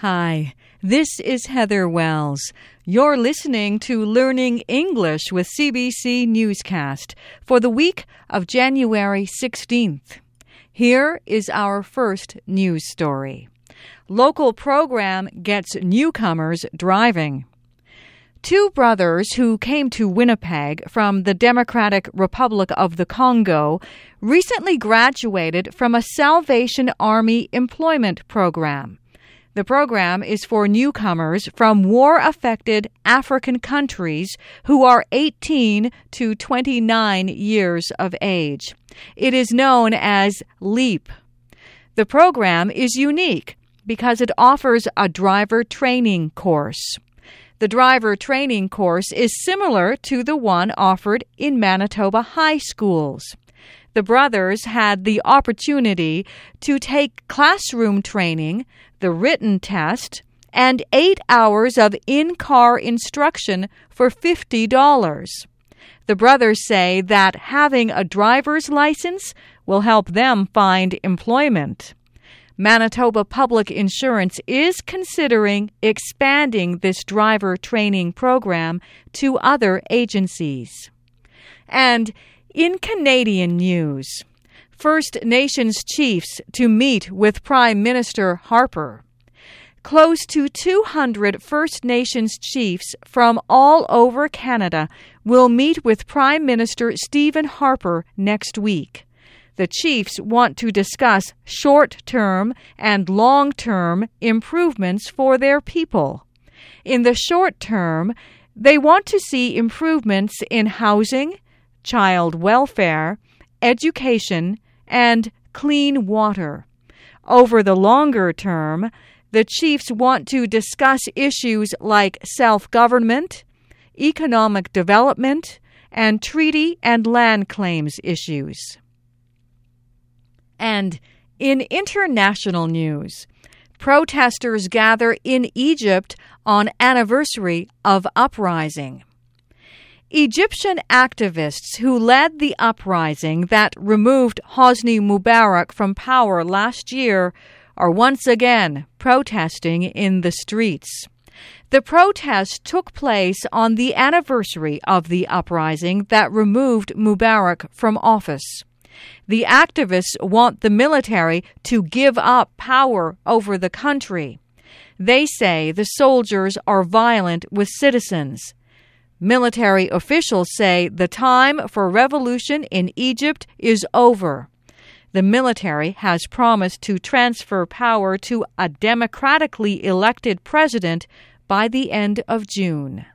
Hi, this is Heather Wells. You're listening to Learning English with CBC Newscast for the week of January 16th. Here is our first news story. Local program gets newcomers driving. Two brothers who came to Winnipeg from the Democratic Republic of the Congo recently graduated from a Salvation Army employment program. The program is for newcomers from war affected African countries who are 18 to 29 years of age. It is known as LEAP. The program is unique because it offers a driver training course. The driver training course is similar to the one offered in Manitoba high schools. The brothers had the opportunity to take classroom training, the written test, and eight hours of in car instruction for $50. The brothers say that having a driver's license will help them find employment. Manitoba Public Insurance is considering expanding this driver training program to other agencies. And in Canadian news, First Nations chiefs to meet with Prime Minister Harper. Close to 200 First Nations chiefs from all over Canada will meet with Prime Minister Stephen Harper next week. The chiefs want to discuss short term and long term improvements for their people. In the short term, they want to see improvements in housing, child welfare, education, and clean water. Over the longer term, the chiefs want to discuss issues like self government, economic development, and treaty and land claims issues. And in international news, protesters gather in Egypt on anniversary of uprising. Egyptian activists who led the uprising that removed Hosni Mubarak from power last year are once again protesting in the streets. The protest took place on the anniversary of the uprising that removed Mubarak from office. The activists want the military to give up power over the country. They say the soldiers are violent with citizens. Military officials say the time for revolution in Egypt is over. The military has promised to transfer power to a democratically elected president by the end of June.